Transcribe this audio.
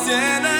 Siena